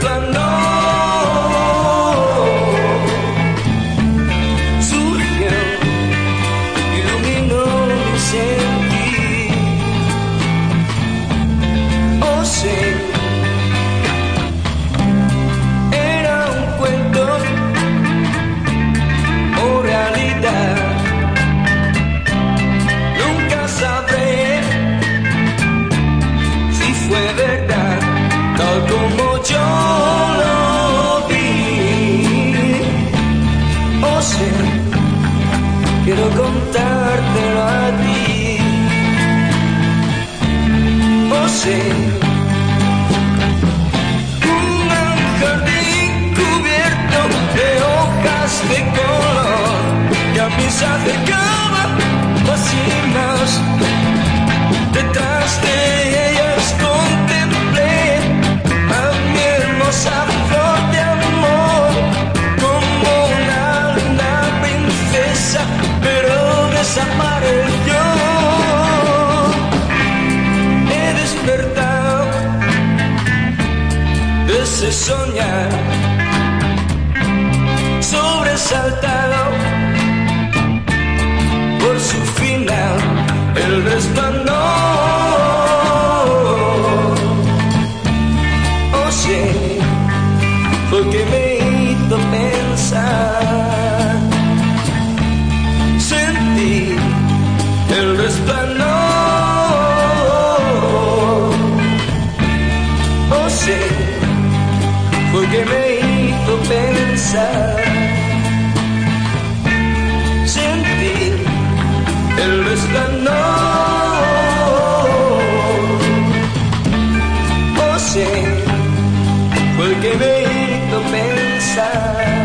flamenco surgió y iluminó mi sentido. ¿O sí? Era un cuento o realidad. Nunca sabré si fue verdad, tal como. quiero contártelo a ti. Oh sí. Un jardín cubierto de hojas de color que a mí se más. Ese soñar sobresaltado por su final, el resplandor. Oh sí, fue que me hizo pensar. Sentí el resplandor. Sí, fue el que me hizo pensar.